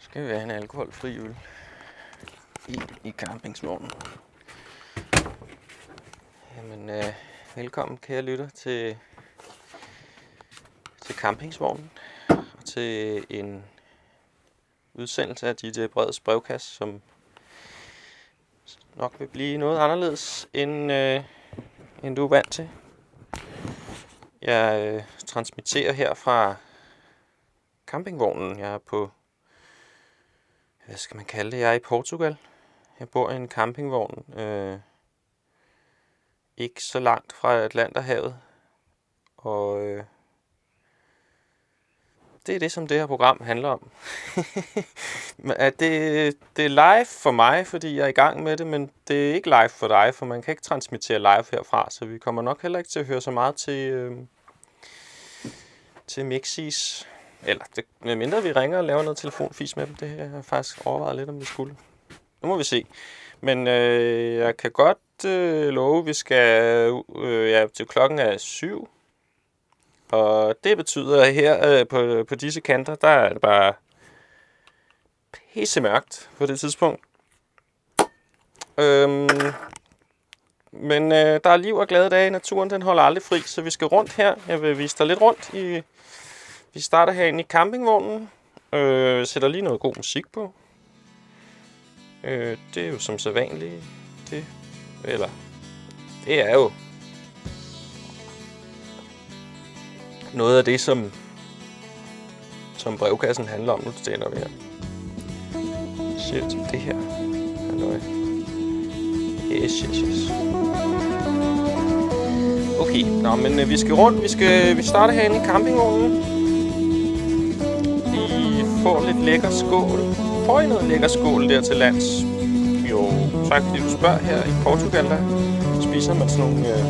skal vi have en alkoholfri øl i, i campingsvognen. Jamen, øh, velkommen kære lytter til, til campingsvognen og til en udsendelse af DJ Breds brevkast, som nok vil blive noget anderledes, end, øh, end du er vant til. Jeg øh, transmitterer her fra campingvognen. Jeg er på, hvad skal man kalde det? Jeg er i Portugal. Jeg bor i en campingvogn, øh, ikke så langt fra Atlanterhavet. Og øh, det er det, som det her program handler om. at det, det er live for mig, fordi jeg er i gang med det, men det er ikke live for dig, for man kan ikke transmittere live herfra, så vi kommer nok heller ikke til at høre så meget til, øh, til Mixis. Eller det, medmindre vi ringer og laver noget telefonfis med dem, det har jeg faktisk overvejet lidt, om vi skulle. Nu må vi se. Men øh, jeg kan godt øh, love, at vi skal øh, ja, til klokken er syv. Og det betyder, at her øh, på, på disse kanter, der er det bare pisse mørkt på det tidspunkt. Øhm, men øh, der er liv og glade dage. Naturen den holder aldrig fri, så vi skal rundt her. Jeg vil vise dig lidt rundt. I, vi starter herinde i campingvognen. Øh, sætter lige noget god musik på. Øh, det er jo som så vanligt. Det, eller, det er jo noget af det, som, som brevkassen handler om. Nu tænder vi her. Shit, det her. Halløj. Yes, yes, yes. Okay, nå, men øh, vi skal rundt. Vi skal vi starter herinde i campingvognen får få lidt lækker skål. Får I noget lækker skål der til lands? Jo, tak fordi du spørger her i Portugal, der spiser man sådan nogle, øh,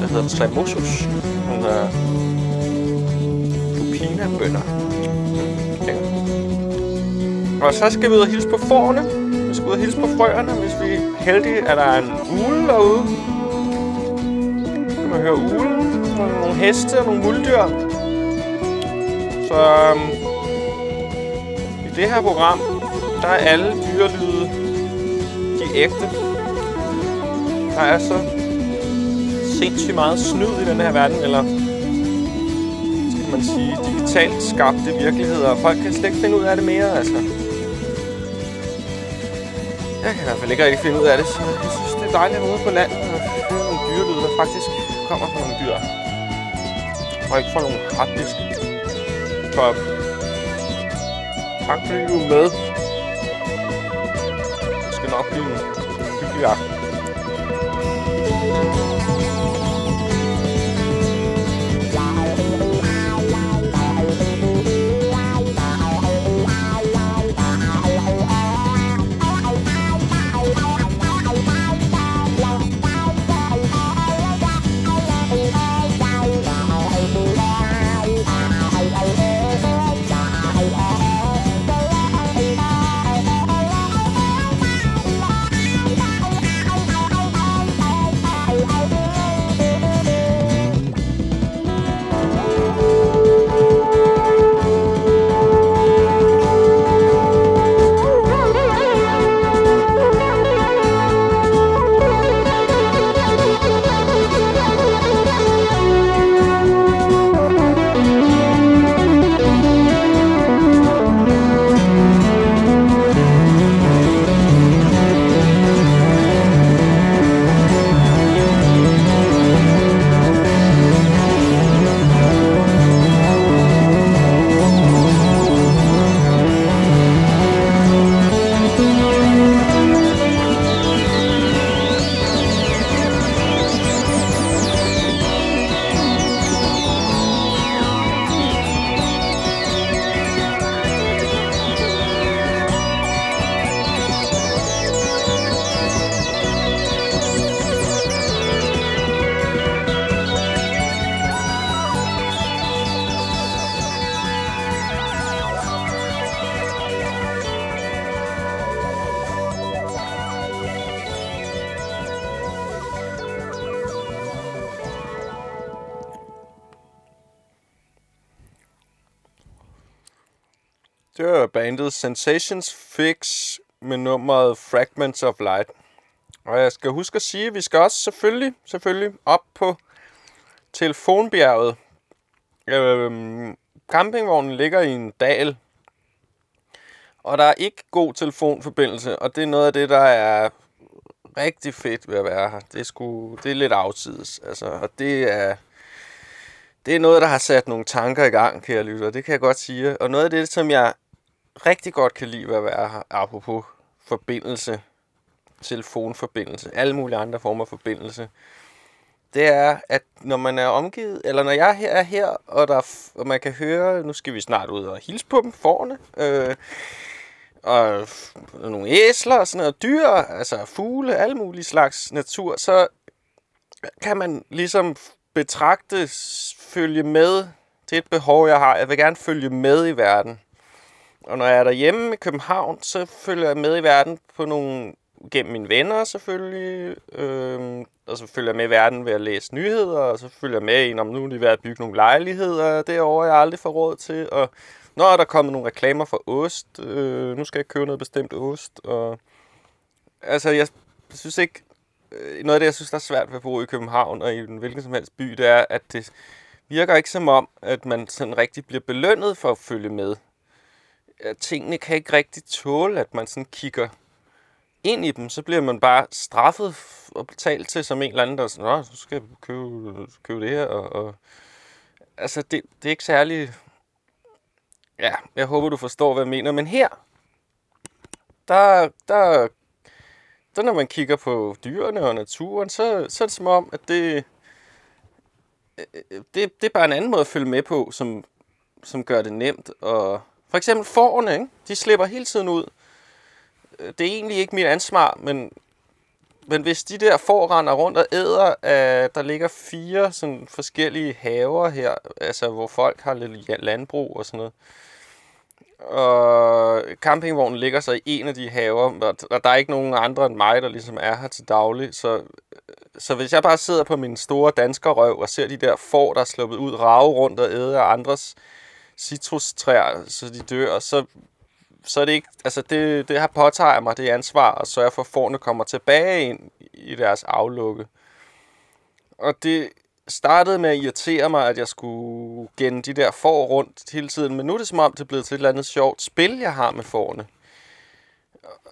der hedder tremosos. Nogle øh, lupinabønner. Okay. Og så skal vi ud og hilse på forerne. Vi skal ud og hilse på frøerne, hvis vi er heldige, at der er en ule derude. Så kan man høre ulen, og nogle heste og nogle muldyr. Så øhm, det her program, der er alle dyrelyde de ægte. Der er så sindssygt meget snyd i den her verden, eller skal man sige, digitalt skabte virkeligheder. Folk kan slet ikke finde ud af det mere, altså. Jeg kan i hvert fald ikke rigtig finde ud af det, så jeg synes, det er dejligt at ude på landet og høre nogle dyrelyde, der faktisk kommer fra nogle dyr. Og ikke fra nogle harddisk. Top tak fordi du er med. Det skal nok blive en hyggelig aften. Sensations Fix med nummeret Fragments of Light. Og jeg skal huske at sige, at vi skal også selvfølgelig, selvfølgelig op på telefonbjerget. Øhm, campingvognen ligger i en dal, og der er ikke god telefonforbindelse, og det er noget af det, der er rigtig fedt ved at være her. Det er, sgu, det er lidt afsides, altså, og det er, det er noget, der har sat nogle tanker i gang, kære lytter, det kan jeg godt sige. Og noget af det, som jeg rigtig godt kan lide ved at være her, apropos forbindelse, telefonforbindelse, alle mulige andre former for forbindelse, det er, at når man er omgivet, eller når jeg er her, og, der, og man kan høre, nu skal vi snart ud og hilse på dem, forne, øh, og nogle æsler og sådan noget, dyr, altså fugle, alle mulige slags natur, så kan man ligesom betragte, følge med. Det er et behov, jeg har. Jeg vil gerne følge med i verden. Og når jeg er derhjemme i København, så følger jeg med i verden på nogle gennem mine venner selvfølgelig, øh, og så følger jeg med i verden ved at læse nyheder, og så følger jeg med i, om nu er de ved at bygge nogle lejligheder derovre, jeg aldrig får råd til, og når er der kommet nogle reklamer for ost, øh, nu skal jeg købe noget bestemt ost, og altså jeg synes ikke, øh, noget af det, jeg synes, der er svært ved at bo i København og i en hvilken som helst by, det er, at det virker ikke som om, at man sådan rigtig bliver belønnet for at følge med. Tingene kan ikke rigtig tåle, at man sådan kigger ind i dem, så bliver man bare straffet og betalt til som en eller anden, der sådan, Nå, så skal jeg købe, købe det her. Og, og, altså, det, det er ikke særlig... Ja, jeg håber, du forstår, hvad jeg mener. Men her, der, der, der når man kigger på dyrene og naturen, så, så er det som om, at det, øh, øh, det, det er bare en anden måde at følge med på, som, som gør det nemt. Og for eksempel forerne, ikke? de slipper hele tiden ud øh, det er egentlig ikke mit ansvar, men, men hvis de der får render rundt og æder, at der ligger fire sådan forskellige haver her, altså hvor folk har lidt landbrug og sådan noget. Og campingvognen ligger så i en af de haver, og der er ikke nogen andre end mig, der ligesom er her til daglig. Så, så hvis jeg bare sidder på min store danskerrøv og ser de der får, der er sluppet ud, rave rundt og æde af andres citrustræer, så de dør, så så er det ikke, altså det, det har påtaget mig det ansvar at sørge for, at forne kommer tilbage ind i deres aflukke. Og det startede med at irritere mig, at jeg skulle genne de der får rundt hele tiden, men nu er det som om, det er blevet til et eller andet sjovt spil, jeg har med forne.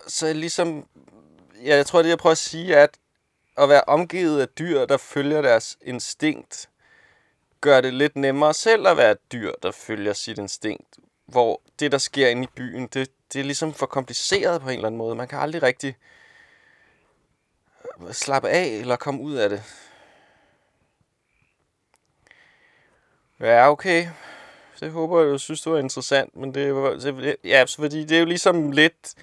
Så ligesom, ja, jeg tror, det jeg prøver at sige, er, at at være omgivet af dyr, der følger deres instinkt, gør det lidt nemmere selv at være et dyr, der følger sit instinkt, hvor det, der sker inde i byen, det, det er ligesom for kompliceret på en eller anden måde. Man kan aldrig rigtig øh, slappe af eller komme ud af det. Ja, okay. Det håber jeg, du synes, det var interessant. Men det, var, det, ja, fordi det er jo ligesom lidt...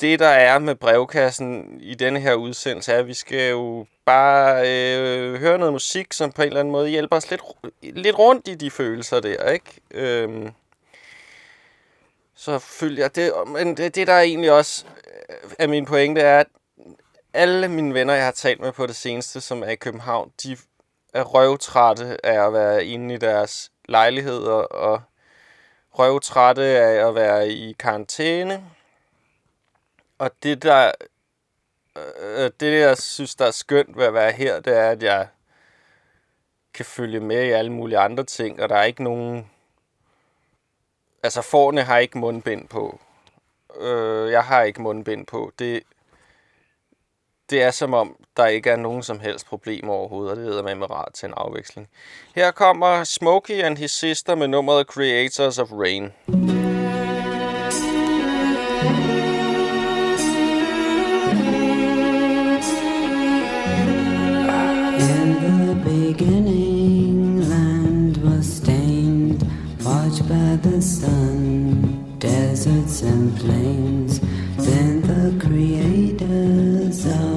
Det, der er med brevkassen i denne her udsendelse, er, at vi skal jo bare øh, høre noget musik, som på en eller anden måde hjælper os lidt, lidt rundt i de følelser der, ikke? Øhm, så følger jeg det. Men det, det, der er egentlig også øh, er min pointe, er, at alle mine venner, jeg har talt med på det seneste, som er i København, de er røvtrætte af at være inde i deres lejligheder, og røvtrætte af at være i karantæne. Og det, der, øh, øh, det, jeg synes, der er skønt ved at være her, det er, at jeg kan følge med i alle mulige andre ting, og der er ikke nogen Altså, forne har ikke mundbind på. Øh, jeg har ikke mundbind på. Det, det er som om, der ikke er nogen som helst problemer overhovedet, og det hedder med rart til en afveksling. Her kommer Smokey and his sister med nummeret Creators of Rain. In beginning, land was stained, watched by the sun. deserts and plains. Then the creators of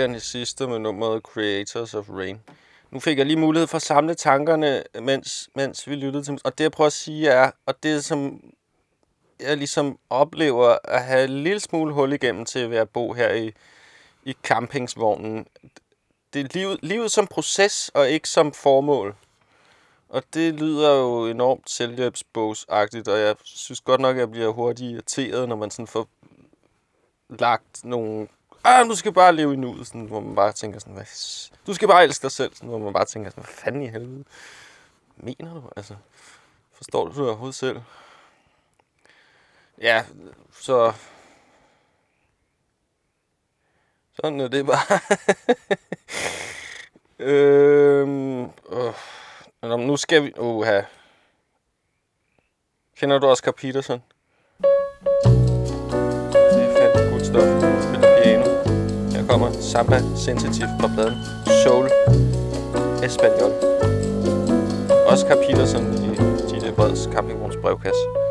var sidste med nummeret Creators of Rain. Nu fik jeg lige mulighed for at samle tankerne, mens, mens vi lyttede til Og det, jeg prøver at sige, er, og det som jeg ligesom oplever at have en lille smule hul igennem til ved at bo her i, i campingsvognen. Det er livet, livet som proces, og ikke som formål. Og det lyder jo enormt selvhjælpsbogsagtigt, og jeg synes godt nok, at jeg bliver hurtigt irriteret, når man sådan får lagt nogle... Ah, du skal bare leve i nuet, sådan, hvor man bare tænker sådan, hvad... Du skal bare elske dig selv, sådan, hvor man bare tænker sådan, hvad fanden i helvede mener du? Altså, forstår du det overhovedet selv? Ja, så... Sådan er det bare. øhm, øh, Nå, nu skal vi... Uha. Kender du Oscar Peterson? Det er fandme godt stof kommer Samba Sensitive fra pladen Soul Espanol. Oscar Peterson i Gilles Breds campingvogns brevkasse.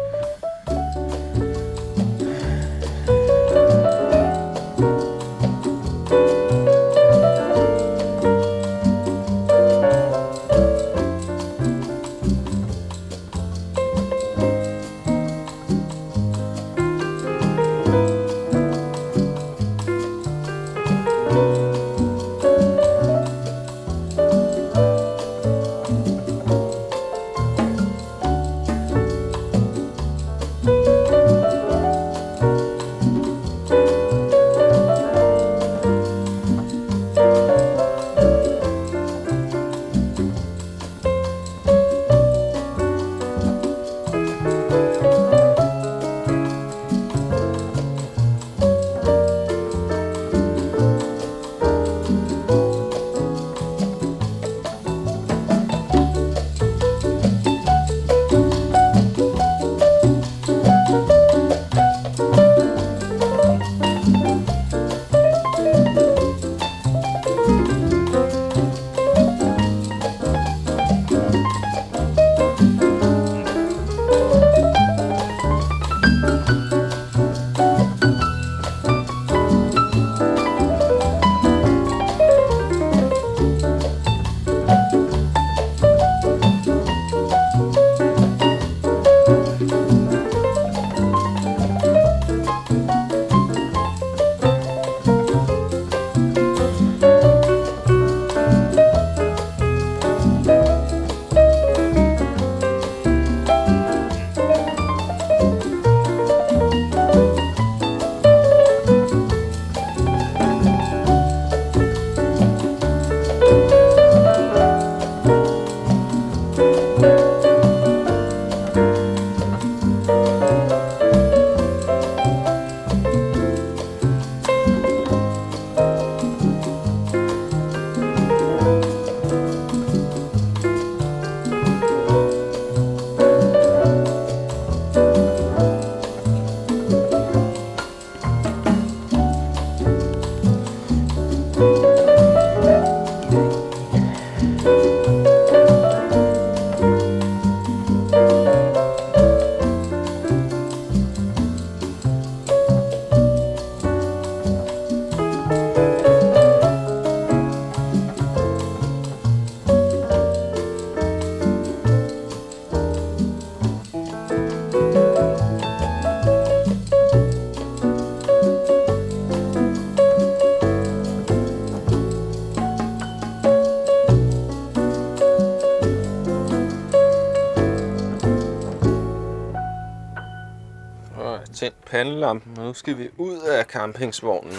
Tændt pandelampen, og nu skal vi ud af campingsvognen.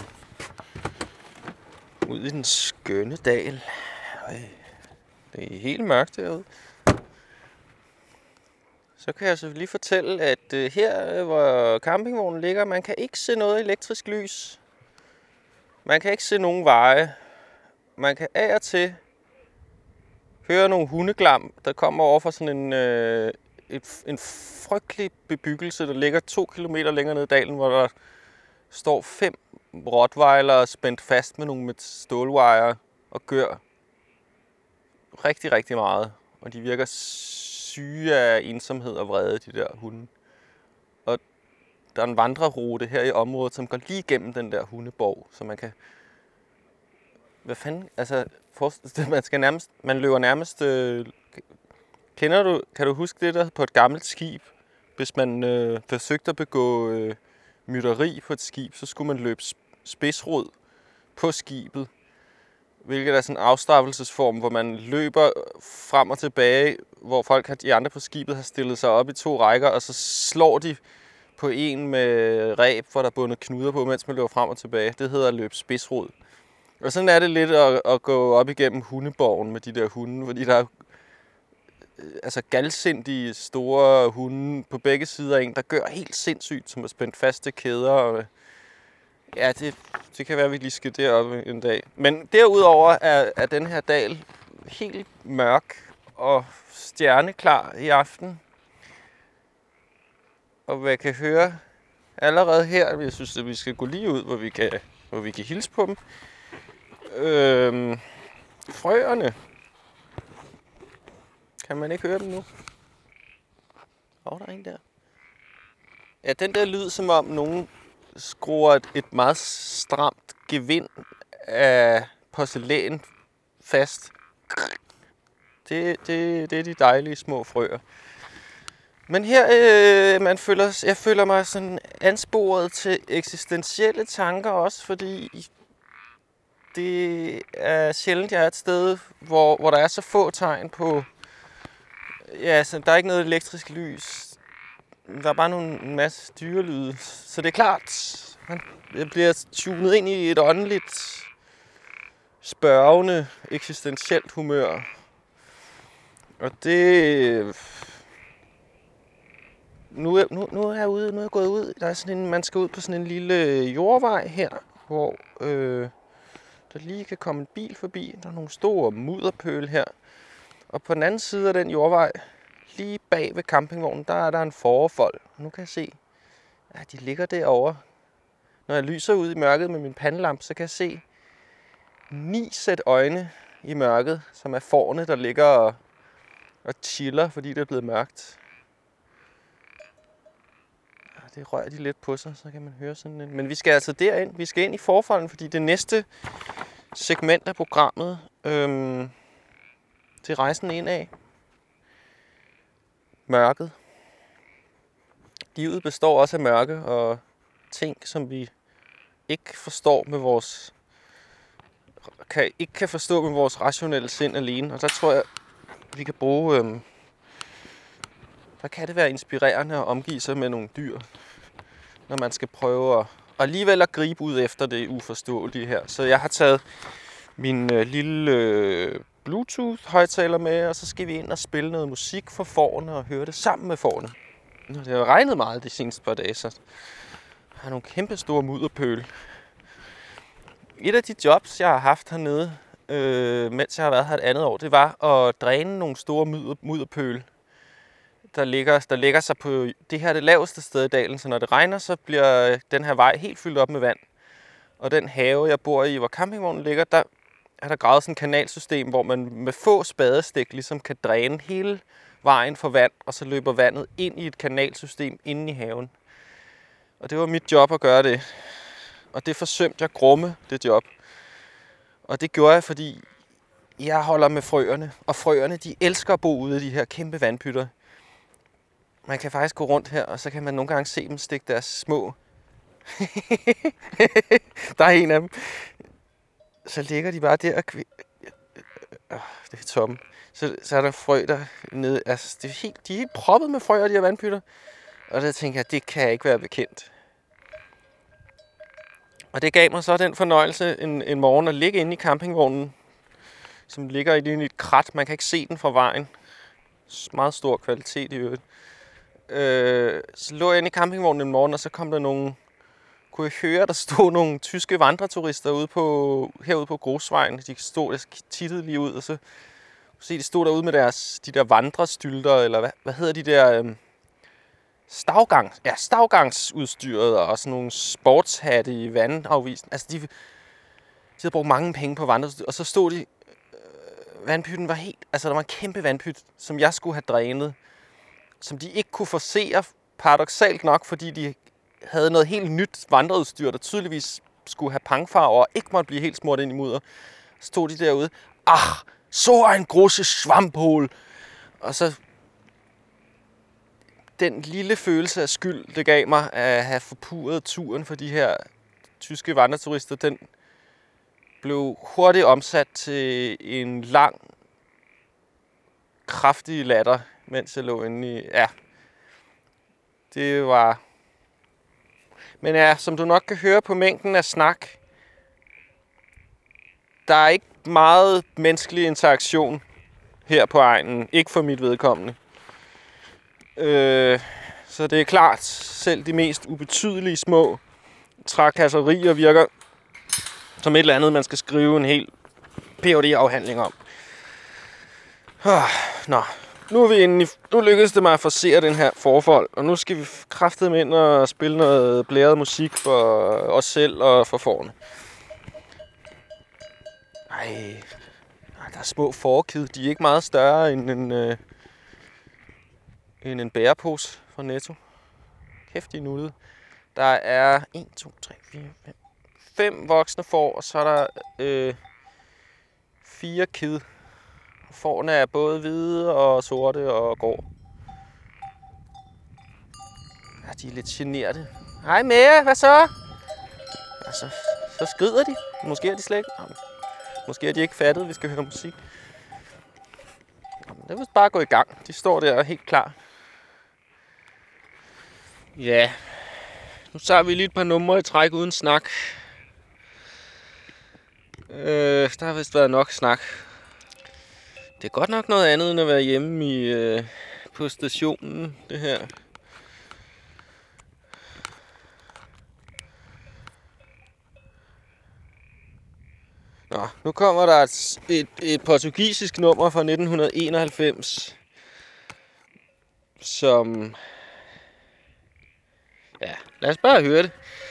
Ud i den skønne dal. Øj, det er helt mørkt derude. Så kan jeg så lige fortælle, at øh, her, øh, hvor campingvognen ligger, man kan ikke se noget elektrisk lys. Man kan ikke se nogen veje. Man kan af og til høre nogle hundeglam, der kommer over fra sådan en, øh, et, en frygtelig bebyggelse, der ligger to kilometer længere ned i dalen, hvor der står fem rottweiler spændt fast med nogle med stålwire og gør rigtig, rigtig meget. Og de virker syge af ensomhed og vrede, de der hunde. Og der er en vandrerute her i området, som går lige igennem den der hundeborg, så man kan... Hvad fanden? Altså, man skal nærmest... Man løber nærmest... Øh, kender du... Kan du huske det der på et gammelt skib? Hvis man øh, forsøgte at begå øh, mytteri på et skib, så skulle man løbe spidsrod på skibet. Hvilket er sådan en afstraffelsesform, hvor man løber frem og tilbage, hvor folk, har, de andre på skibet, har stillet sig op i to rækker, og så slår de på en med ræb, hvor der er bundet knuder på, mens man løber frem og tilbage. Det hedder at løbe spidsrod. Og sådan er det lidt at, at gå op igennem hundeborgen med de der hunde, fordi der er Øh, altså galsindige store hunde på begge sider af en, der gør helt sindssygt, som er spændt fast til kæder. Og, ja, det, det kan være, at vi lige skal derop en dag. Men derudover er, er den her dal helt mørk og stjerneklar i aften. Og hvad jeg kan høre allerede her, jeg synes, at vi skal gå lige ud, hvor vi kan, hvor vi kan hilse på dem. Øhm, frøerne. Kan man ikke høre dem nu? Åh, oh, der er en der. Ja, den der lyd, som om nogen skruer et, et meget stramt gevind af porcelæn fast. Det, det, det er de dejlige små frøer. Men her, øh, man føler, jeg føler mig sådan ansporet til eksistentielle tanker også, fordi det er sjældent, jeg er et sted, hvor, hvor der er så få tegn på... Ja, så der er ikke noget elektrisk lys. Der er bare nogle, en masse dyrelyde. Så det er klart, man bliver tunet ind i et åndeligt, spørgende, eksistentielt humør. Og det... Nu er, nu, nu er jeg ude, nu er jeg gået ud. Der er sådan en, man skal ud på sådan en lille jordvej her, hvor øh, der lige kan komme en bil forbi. Der er nogle store mudderpøl her. Og på den anden side af den jordvej, lige bag ved campingvognen, der er der en forfold. Og nu kan jeg se, at de ligger derovre. Når jeg lyser ud i mørket med min pandelampe, så kan jeg se ni sæt øjne i mørket, som er forne, der ligger og, og chiller, fordi det er blevet mørkt. Ja, Det rører de lidt på sig, så kan man høre sådan en... Men vi skal altså derind. Vi skal ind i forfolden, fordi det næste segment af programmet, øhm, til rejsen ind af mørket. Livet består også af mørke og ting, som vi ikke forstår med vores kan, ikke kan forstå med vores rationelle sind alene. Og der tror jeg, vi kan bruge... Øhm, der kan det være inspirerende at omgive sig med nogle dyr, når man skal prøve at, og alligevel at gribe ud efter det uforståelige her. Så jeg har taget min øh, lille øh, Bluetooth-højtaler med, og så skal vi ind og spille noget musik for forne og høre det sammen med forne. Det har regnet meget de seneste par dage, så jeg har nogle kæmpe store mudderpøl. Et af de jobs, jeg har haft hernede, øh, mens jeg har været her et andet år, det var at dræne nogle store mudder, mudderpøl, der ligger, der ligger sig på det her det laveste sted i dalen, så når det regner, så bliver den her vej helt fyldt op med vand. Og den have, jeg bor i, hvor campingvognen ligger, der er der gravet sådan et kanalsystem, hvor man med få spadestik ligesom kan dræne hele vejen for vand, og så løber vandet ind i et kanalsystem inde i haven. Og det var mit job at gøre det. Og det forsømte jeg grumme, det job. Og det gjorde jeg, fordi jeg holder med frøerne. Og frøerne, de elsker at bo ude i de her kæmpe vandpytter. Man kan faktisk gå rundt her, og så kan man nogle gange se dem stikke deres små... der er en af dem. Så ligger de bare der og... kvi- øh, øh, det er tomme. Så, så er der frø der nede. Altså, det er helt, de er helt proppet med frøer, de her vandpytter. Og der tænker jeg, det kan jeg ikke være bekendt. Og det gav mig så den fornøjelse en, en morgen at ligge inde i campingvognen, som ligger i et krat. Man kan ikke se den fra vejen. Meget stor kvalitet i øvrigt. Øh, så lå jeg inde i campingvognen en morgen, og så kom der nogle... Kunne jeg høre, der stod nogle tyske vandreturister ude på, herude på Grosvejen. De stod, jeg tittede lige ud, og så kunne se, de stod derude med deres, de der vandrestylter, eller hvad, hvad hedder de der... Øhm, stavgang, ja, stavgangsudstyret og sådan nogle sportshatte i vandafvisen. Altså, de, de havde brugt mange penge på vandreudstyr, og så stod de... Øh, vandpytten var helt... Altså, der var en kæmpe vandpyt, som jeg skulle have drænet, som de ikke kunne forsere, paradoxalt nok, fordi de havde noget helt nyt vandreudstyr, der tydeligvis skulle have pangfarver og ikke måtte blive helt smurt ind i mudder. Så stod de derude. Ah, så en große svamphul. Og så den lille følelse af skyld, det gav mig at have forpuret turen for de her tyske vandreturister, den blev hurtigt omsat til en lang, kraftig latter, mens jeg lå inde i... Ja, det var... Men ja, som du nok kan høre på mængden af snak, der er ikke meget menneskelig interaktion her på egnen. Ikke for mit vedkommende. Øh, så det er klart, selv de mest ubetydelige små trakasserier virker som et eller andet, man skal skrive en hel phd afhandling om. Ah, Nå, nu, er vi inde i, nu lykkedes det mig at forsere den her forfold, og nu skal vi kraftedeme ind og spille noget blæret musik for os selv og for forne. Ej, ej, der er små forkid. De er ikke meget større end en, øh, end en bærepose fra Netto. Kæft, de nuttede. Der er 1, 2, 3, 4, 5, 5 voksne får, og så er der øh, fire kid. Fårene er både hvide og sorte og grå. Ja, de er lidt generte. Hej Mære, hvad så? Altså, så skrider de. Måske er de slet ikke... Måske er de ikke fattet, vi skal høre musik. Det er bare gå i gang. De står der helt klar. Ja. Nu tager vi lige et par numre i træk uden snak. Øh, der har vist været nok snak. Det er godt nok noget andet end at være hjemme i, øh, på stationen, det her. Nå, nu kommer der et, et, et portugisisk nummer fra 1991, som... Ja, lad os bare høre det. Det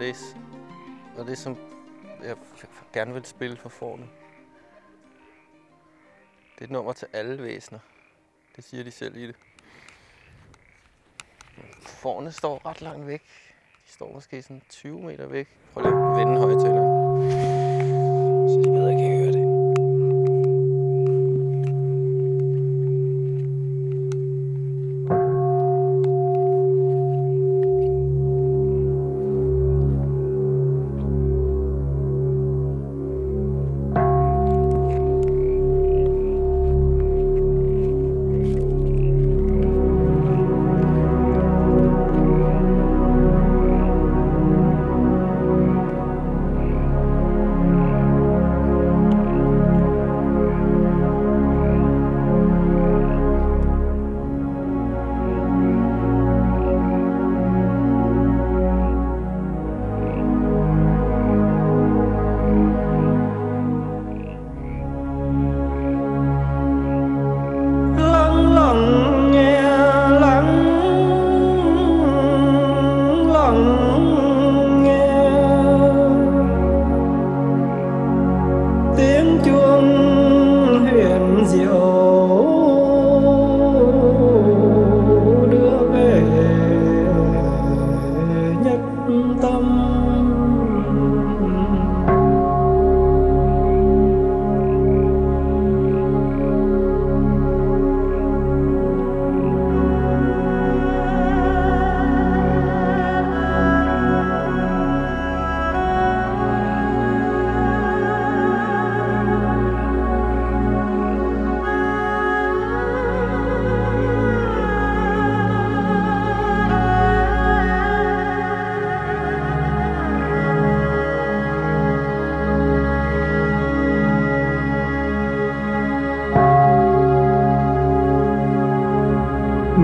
det, var det som jeg gerne vil spille for forne. Det er et nummer til alle væsener. Det siger de selv i det. Forne står ret langt væk. De står måske sådan 20 meter væk. Prøv lige at vende højtaleren.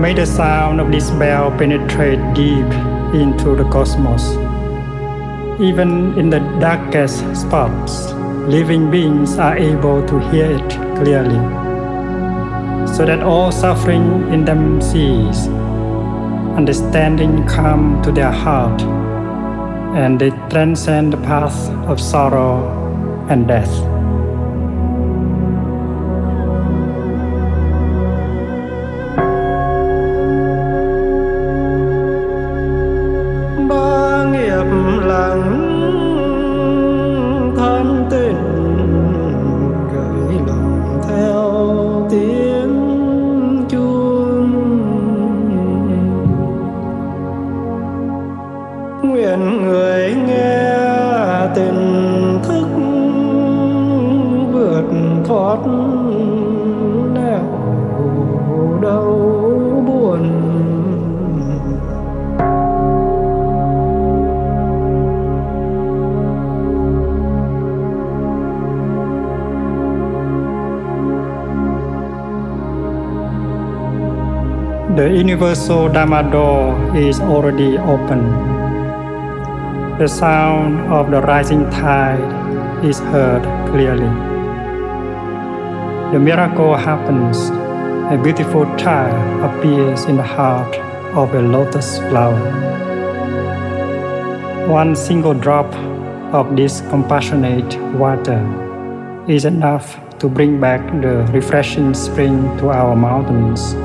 May the sound of this bell penetrate deep into the cosmos. Even in the darkest spots, living beings are able to hear it clearly, so that all suffering in them cease, understanding come to their heart, and they transcend the path of sorrow and death. Universal Dharma door is already open. The sound of the rising tide is heard clearly. The miracle happens. A beautiful child appears in the heart of a lotus flower. One single drop of this compassionate water is enough to bring back the refreshing spring to our mountains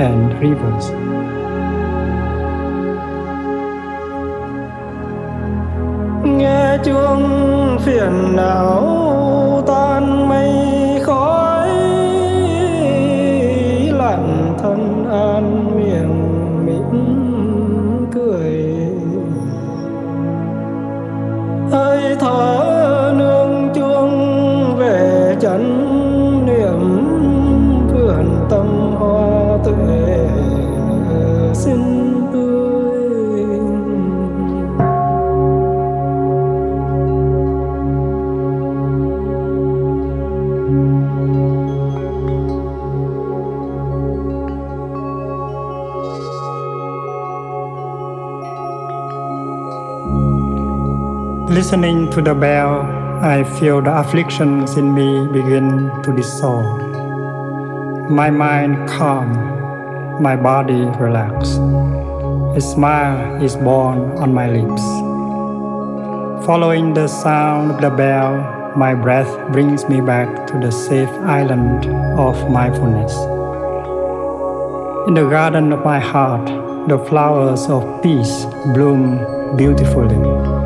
and rivers. Listening to the bell, I feel the afflictions in me begin to dissolve. My mind calm, my body relaxed. A smile is born on my lips. Following the sound of the bell, my breath brings me back to the safe island of mindfulness. In the garden of my heart, the flowers of peace bloom beautifully.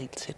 Mikrofonen er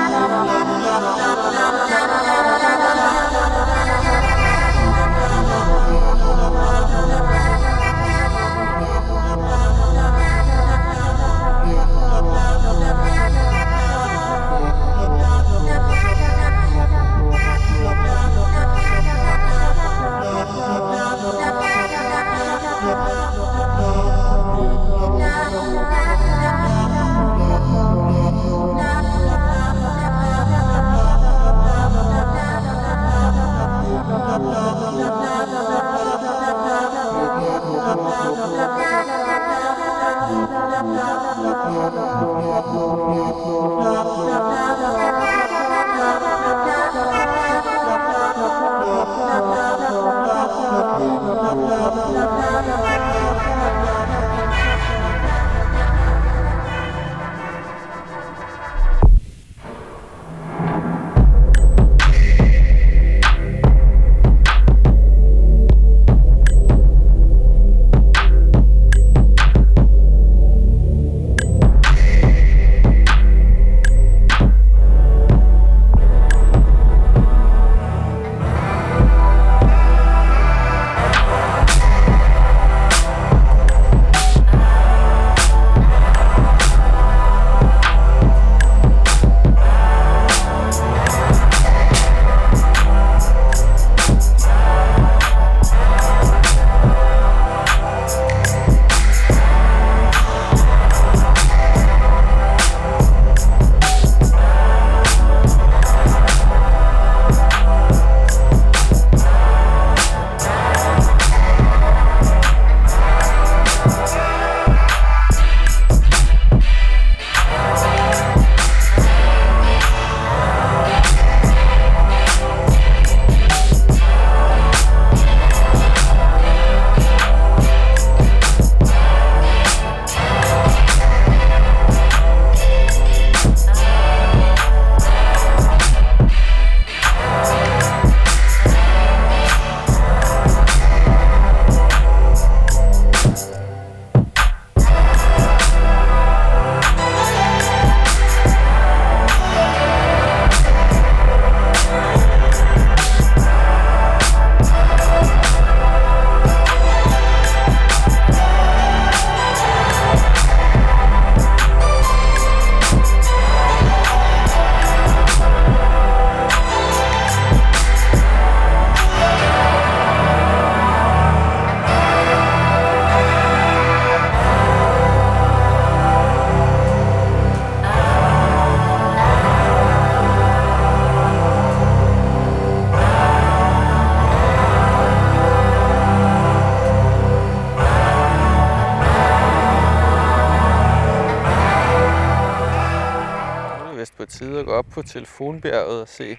på telefonbjerget og se,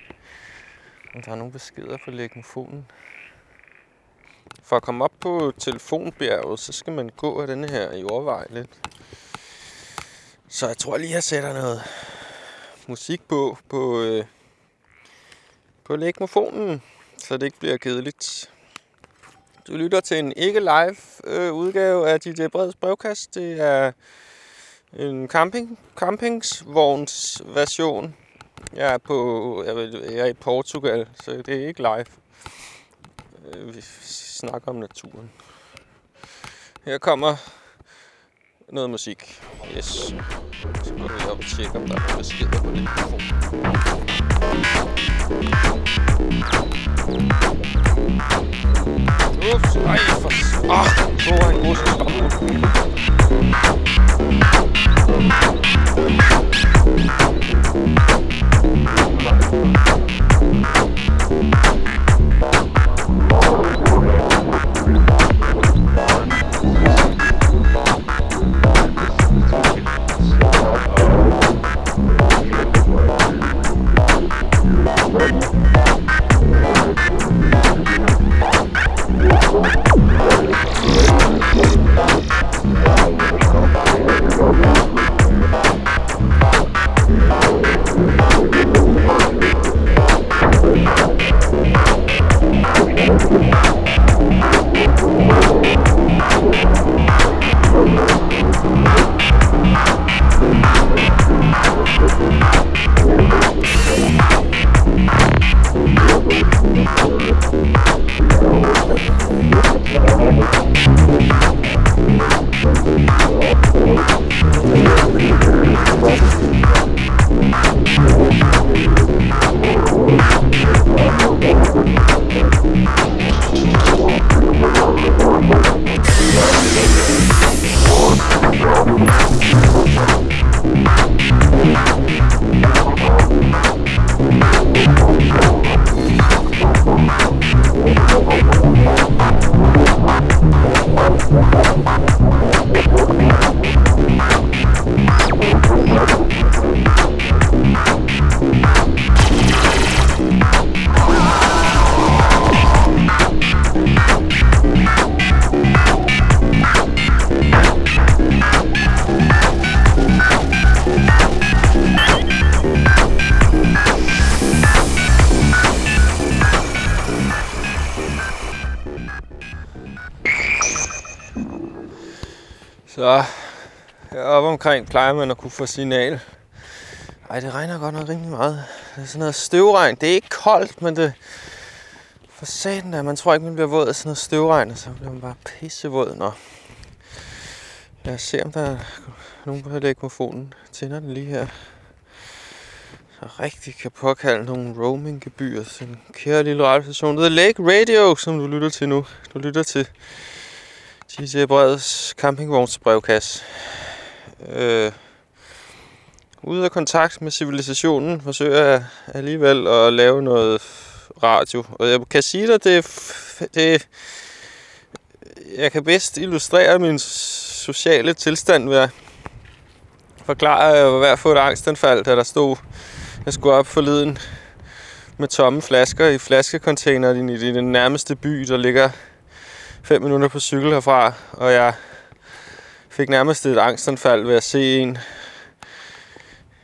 om der er nogle beskeder på legmofonen. For at komme op på telefonbjerget, så skal man gå af denne her jordvej lidt. Så jeg tror lige, jeg sætter noget musik på på, øh, på legmofonen, så det ikke bliver kedeligt. Du lytter til en ikke live øh, udgave af DJ Breds brevkast. Det er en camping, campingsvogns version. Jeg er på, jeg, jeg er i Portugal, så det er ikke live. Øh, vi snakker om naturen. Her kommer noget musik. Yes. Så går vi op og tjekker, om der er beskeder på det. Ups, ej, for... Ah, så er en god Thank you. Så heroppe omkring plejer man at kunne få signal. Ej, det regner godt nok rimelig meget. Det er sådan noget støvregn. Det er ikke koldt, men det... For satan der, man tror ikke, man bliver våd af sådan noget støvregn, og så bliver man bare pissevåd. Nå. Lad os se, om der er nogen på telefonen. Tænder den lige her. Så rigtig kan påkalde nogle roaming-gebyrer. til en kære lille radiostation. Det er Lake Radio, som du lytter til nu. Du lytter til Tisse Breds campingvognsbrevkasse. Øh, ude af kontakt med civilisationen forsøger jeg alligevel at lave noget radio. Og jeg kan sige dig, det, det jeg kan bedst illustrere min sociale tilstand ved at forklare, at jeg var ved at få et angstanfald, da der stod, jeg skulle op forleden med tomme flasker i flaskecontaineren i den nærmeste by, der ligger 5 minutter på cykel herfra, og jeg fik nærmest et angstanfald ved at se en,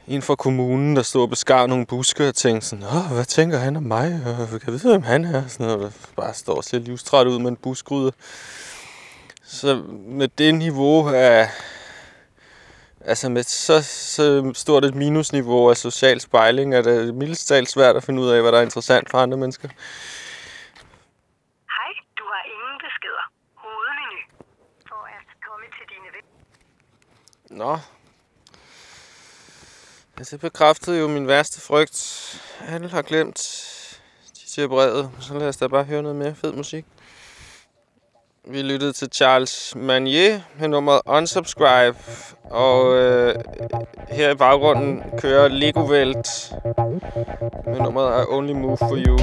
en fra kommunen, der stod og beskar nogle buske og tænkte sådan, Åh, hvad tænker han om mig? Jeg kan vide, hvem han er? Sådan noget, der bare står og ser livstræt ud med en buskryde. Så med det niveau af... Altså med så, så stort et minusniveau af social spejling, er det mildest talt svært at finde ud af, hvad der er interessant for andre mennesker. Hej, du har ingen beskeder. Hovedmenu. For at komme til dine ven. Nå. Altså, det bekræftede jo min værste frygt. Han har glemt DJ brevet. Så lad os da bare høre noget mere fed musik. Vi lyttede til Charles Manier med nummeret Unsubscribe. Og øh, her i baggrunden kører Lego Welt med nummeret I Only Move For You.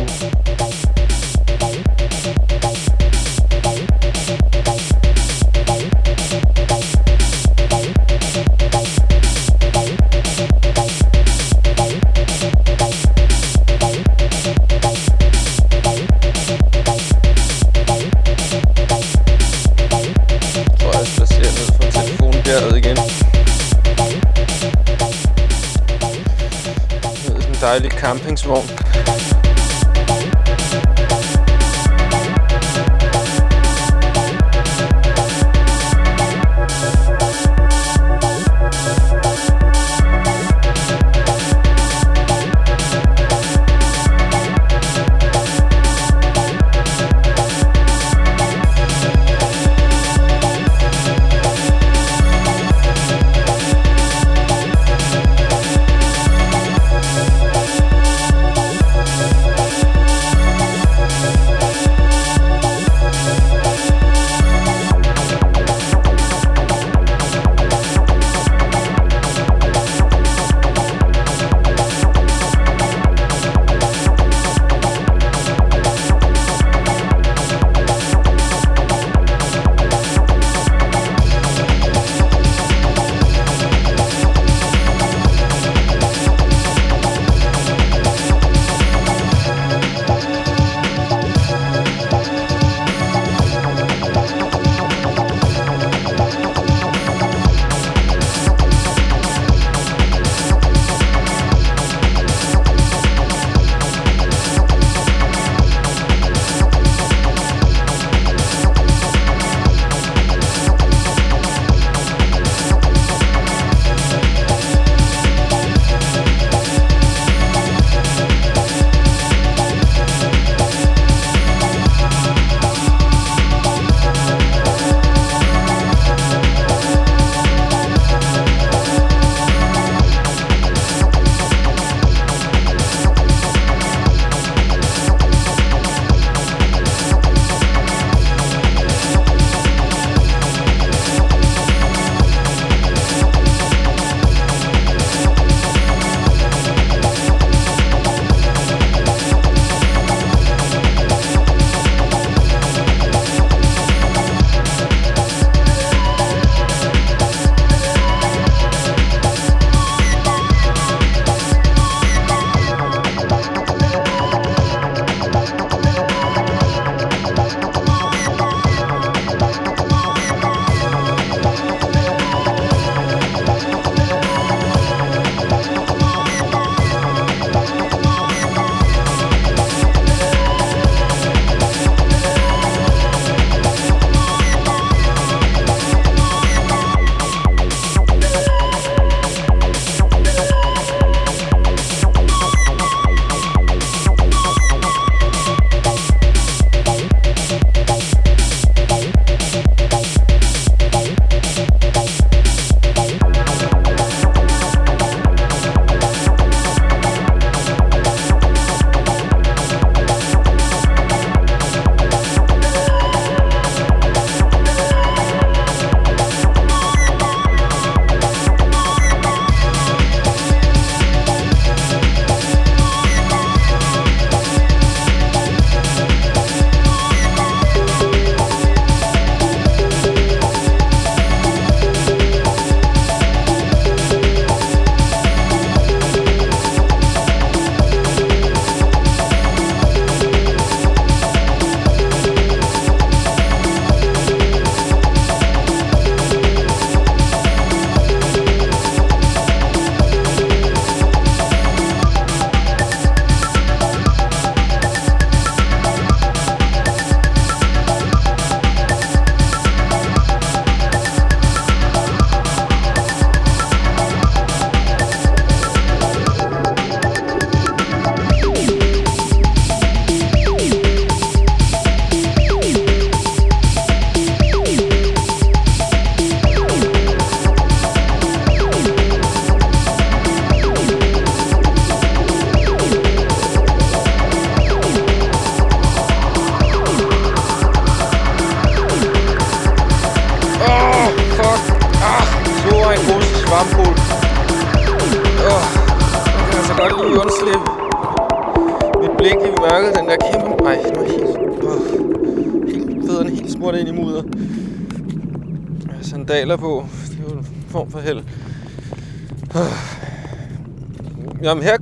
Dejlig campingsvogn.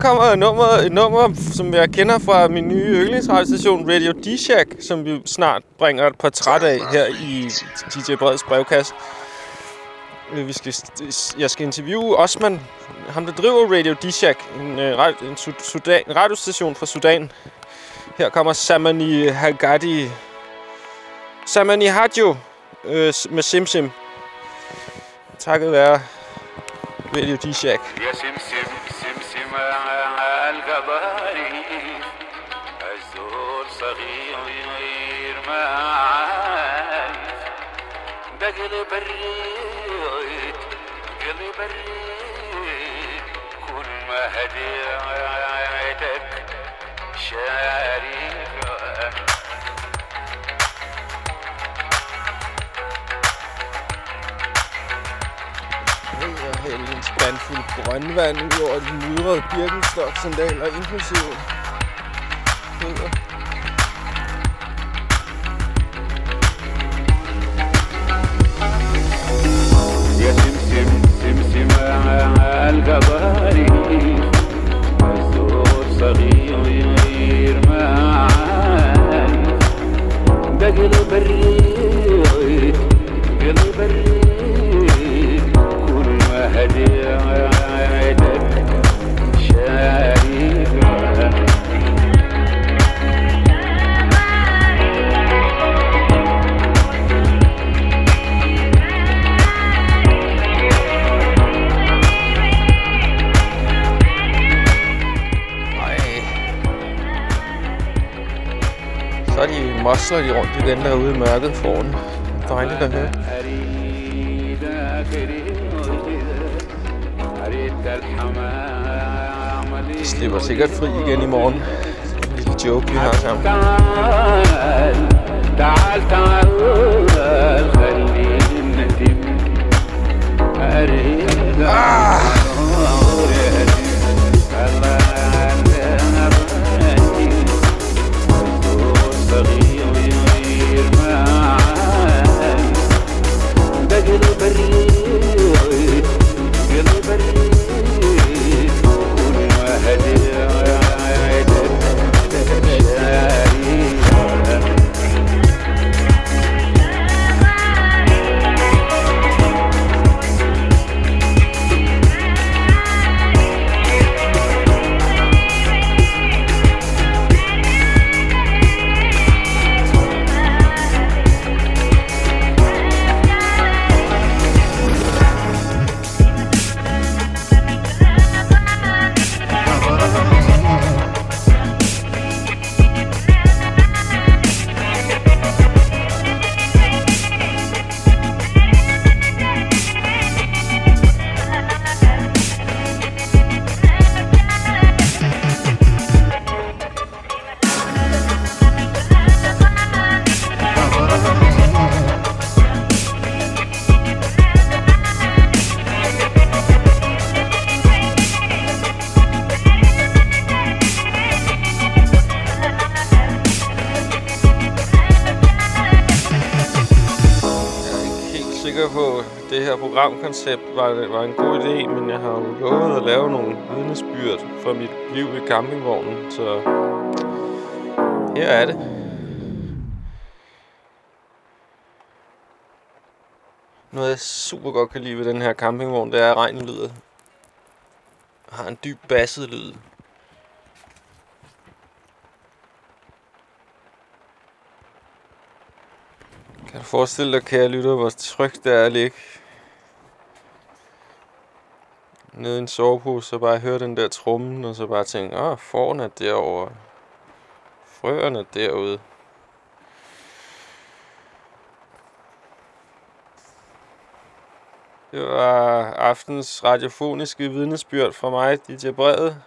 Kommer et nummer, et nummer, som jeg kender fra min nye yndlingsradiostation Radio D-Shack, som vi snart bringer et portræt af her i DJ Breds brevkasse. Øh, vi skal, jeg skal interviewe Osman, ham der driver Radio D-Shack, en, øh, en, Sudan, en radiostation fra Sudan. Her kommer Samani Hagadi. Samani Hadjo øh, med Simsim. Takket være Radio D-Shack. ده قلب الريد قلب الريد كل ما هديتك شارك Jeg har hældt en spand fuld brøndvand ud over de mudrede birkenstock-sandaler, inklusive fødder. يا يطير معاي. بقلب الريح بقلب الريح. mosler de rundt igen derude i mørket foran. Dejligt at høre. أريد أريد الحمام De slipper sikkert fri igen i morgen. En lille joke, vi har sammen. تعال تعال تعال خلينا ندم أريد ده قلب الريد قلب koncept var, var en god idé, men jeg har jo lovet at lave nogle vidnesbyrd for mit liv i campingvognen, så her er det. Noget, jeg super godt kan lide ved den her campingvogn, det er, at regnen lyder. Har en dyb basset lyd. Kan du forestille dig, kære lytter, hvor trygt det er at ligge nede i en sovepose og bare høre den der trummen, og så bare tænke, åh, foran er derovre. Frøerne er derude. Det var aftens radiofoniske vidnesbyrd fra mig, DJ Brede.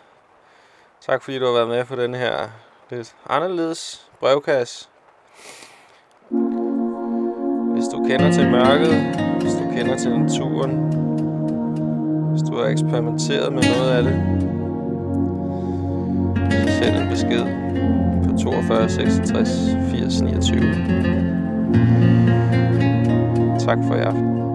Tak fordi du har været med på den her lidt anderledes brevkasse. Hvis du kender til mørket, hvis du kender til naturen, du har eksperimenteret med noget af det, så send en besked på 42 66 80 29. Tak for i aften.